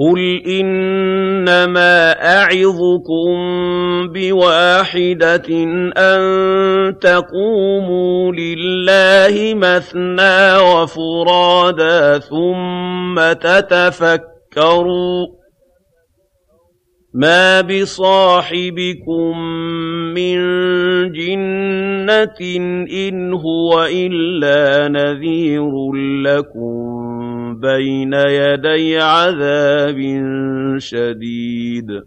قُلْ إِنَّمَا أَعِظُكُم بِوَاحِدَةٍ ۖ أَن تَقُومُوا لِلَّهِ مَثْنَىٰ وَفُرَادَىٰ ثُمَّ تَتَفَكَّرُوا ۚ مَا بِصَاحِبِكُم مِّن جِنَّةٍ ۚ إِنْ هُوَ إِلَّا نَذِيرٌ لَّكُم بَيْنَ يَدَيْ عَذَابٍ شَدِيدٍ.